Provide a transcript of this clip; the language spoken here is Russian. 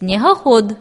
снегоход.